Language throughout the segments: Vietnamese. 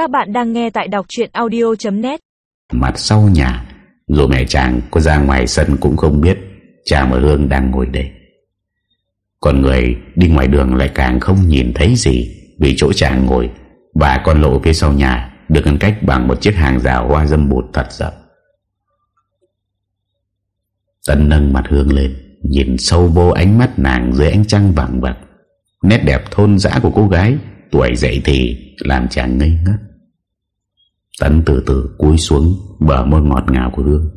Các bạn đang nghe tại đọc chuyện audio.net Mặt sau nhà, Dù mẹ chàng có ra ngoài sân cũng không biết Chàng và Hương đang ngồi đây. Còn người đi ngoài đường lại càng không nhìn thấy gì Vì chỗ chàng ngồi Và con lộ phía sau nhà Được ngăn cách bằng một chiếc hàng rào hoa dâm bụt thật rộng. Tân nâng mặt Hương lên, Nhìn sâu vô ánh mắt nàng dưới ánh trăng vàng vặt Nét đẹp thôn dã của cô gái, Tuổi dậy thì làm chàng ngây ngất. Tấn từ từ cúi xuống, Bờ môi ngọt ngào của Hương.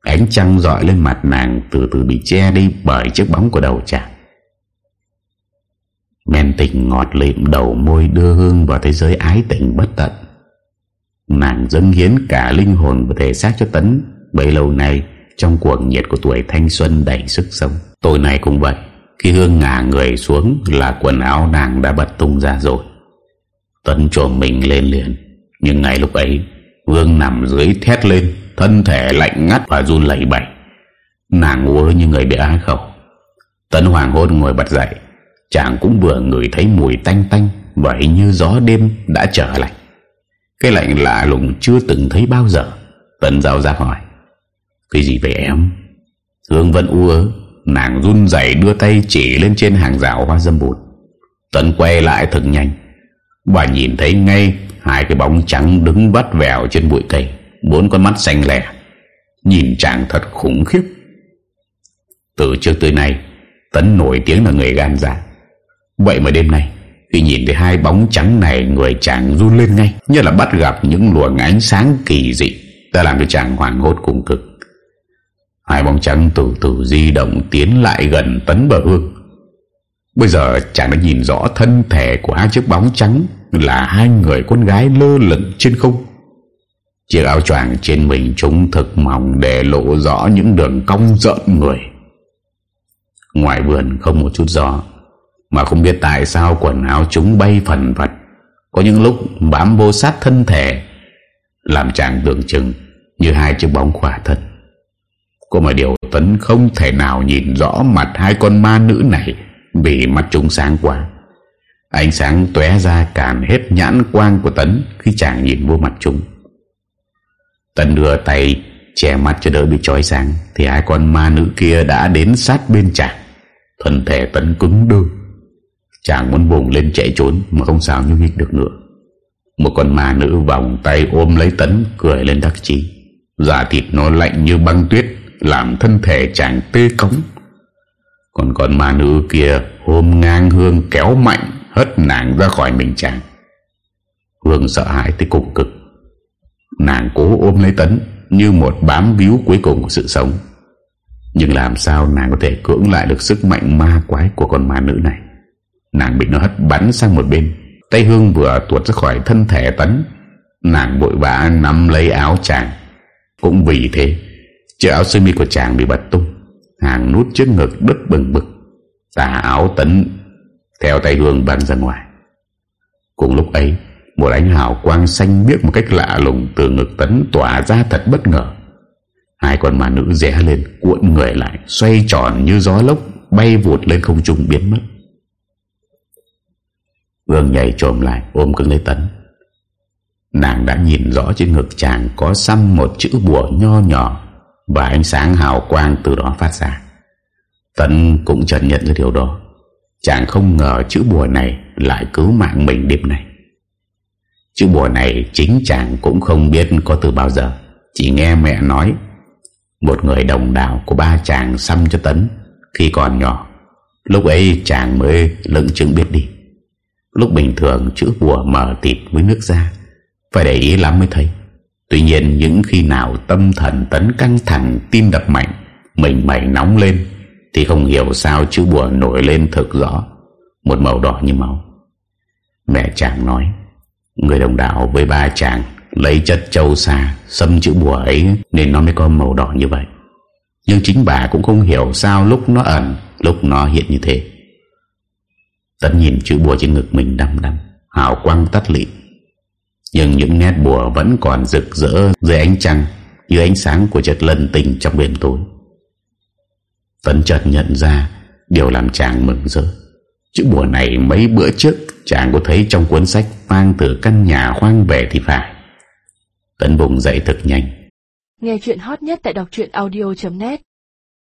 Ánh trăng dọi lên mặt nàng Từ từ bị che đi bởi chiếc bóng của đầu chàng. Men tình ngọt lịm đầu môi đưa Hương vào thế giới ái tình bất tận. Nàng dâng hiến cả linh hồn và thể xác cho Tấn, Bấy lâu nay trong cuồng nhiệt của tuổi thanh xuân đầy sức sống. Tối nay cũng vậy, Khi Hương ngả người xuống là quần áo nàng đã bật tung ra rồi. Tấn trồm mình lên liền. Nhưng ngay lúc ấy Hương nằm dưới thét lên, Thân thể lạnh ngắt và run lẩy bẩy. Nàng ngủ như người bị á khẩu. Tấn hoàng hôn ngồi bật dậy. Chàng cũng vừa ngửi thấy mùi tanh tanh, Vậy như gió đêm đã trở lạnh. Cái lạnh lạ lùng chưa từng thấy bao giờ Tấn giao ra hỏi. Cái gì vậy em? Hương vẫn u ớ, Nàng run rẩy đưa tay chỉ lên trên hàng rào hoa dâm bụt. Tấn quay lại thật nhanh. Bà nhìn thấy ngay Hai cái bóng trắng đứng vắt vẻo trên bụi cây, Bốn con mắt xanh lẻ, Nhìn chàng thật khủng khiếp. Từ trước tới nay, Tấn nổi tiếng là người gan dạ. Vậy mà đêm nay, Khi nhìn thấy hai bóng trắng này, Người chàng run lên ngay, Như là bắt gặp những luồng ánh sáng kỳ dị, Đã làm cho chàng hoảng hốt cùng cực. Hai bóng trắng từ từ di động tiến lại gần tấn bờ hương. Bây giờ chàng đã nhìn rõ thân thể của hai chiếc bóng trắng là hai người con gái lơ lửng trên không. Chiếc áo choàng trên mình chúng thực mỏng để lộ rõ những đường cong rợn người. Ngoài vườn không một chút gió, mà không biết tại sao quần áo chúng bay phần vật. Có những lúc bám vô sát thân thể, làm chàng tưởng chừng như hai chiếc bóng khỏa thân. Có mà điều Tấn không thể nào nhìn rõ mặt hai con ma nữ này vì mắt chúng sáng quá. Ánh sáng tóe ra càn hết nhãn quang của Tấn khi chàng nhìn vô mặt chúng. Tấn đưa tay che mắt cho đỡ bị trói sáng, thì hai con ma nữ kia đã đến sát bên chàng. Thân thể Tấn cứng đơ. Chàng muốn vùng lên chạy trốn mà không sao như nhích được nữa. Một con ma nữ vòng tay ôm lấy Tấn, cười lên đắc chí. Giả thịt nó lạnh như băng tuyết, làm thân thể chàng tê cống còn con ma nữ kia hôm ngang hương kéo mạnh, hất nàng ra khỏi mình chàng. Hương sợ hãi tới cùng cực. Nàng cố ôm lấy tấn như một bám víu cuối cùng của sự sống. Nhưng làm sao nàng có thể cưỡng lại được sức mạnh ma quái của con ma nữ này? Nàng bị nó hất bắn sang một bên. Tay hương vừa tuột ra khỏi thân thể tấn, nàng vội vã nắm lấy áo chàng. Cũng vì thế, Chiếc áo sơ mi của chàng bị bật tung. Hàng nút trước ngực đứt bừng bực. Tà áo tấn Theo tay hương văng ra ngoài. Cùng lúc ấy, Một ánh hào quang xanh biếc một cách lạ lùng Từ ngực tấn tỏa ra thật bất ngờ. Hai con mà nữ rẽ lên, Cuộn người lại, Xoay tròn như gió lốc, Bay vụt lên không trung biến mất. Hương nhảy trồm lại, Ôm cưng lấy tấn. Nàng đã nhìn rõ trên ngực chàng Có xăm một chữ bùa nho nhỏ và ánh sáng hào quang từ đó phát ra. Tấn cũng chợt nhận ra điều đó. Chàng không ngờ chữ bùa này Lại cứu mạng mình đêm này Chữ bùa này Chính chàng cũng không biết có từ bao giờ. Chỉ nghe mẹ nói, Một người đồng đạo của ba chàng xăm cho Tấn Khi còn nhỏ. Lúc ấy chàng mới lững chứng biết đi. Lúc bình thường chữ bùa mở tịt với nước da, Phải để ý lắm mới thấy. Tuy nhiên những khi nào tâm thần tấn căng thẳng, tim đập mạnh, Mình mẩy nóng lên, Thì không hiểu sao chữ bùa nổi lên thực rõ Một màu đỏ như máu. Mẹ chàng nói, Người đồng đạo với ba chàng Lấy chất châu xa Xâm chữ bùa ấy Nên nó mới có màu đỏ như vậy. Nhưng chính bà cũng không hiểu sao Lúc nó ẩn, Lúc nó hiện như thế. Tấn nhìn chữ bùa trên ngực mình đăm đăm, Hào quang tắt lịm nhưng những nét bùa vẫn còn rực rỡ dưới ánh trăng, Như ánh sáng của chợt lân tình trong đêm tối. Tấn chợt nhận ra Điều làm chàng mừng rỡ. Chữ bùa này mấy bữa trước Chàng có thấy trong cuốn sách Mang từ căn nhà hoang về thì phải. Tấn bùng dậy thật nhanh. Nghe chuyện hot nhất tại đọc audio.net